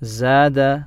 زاد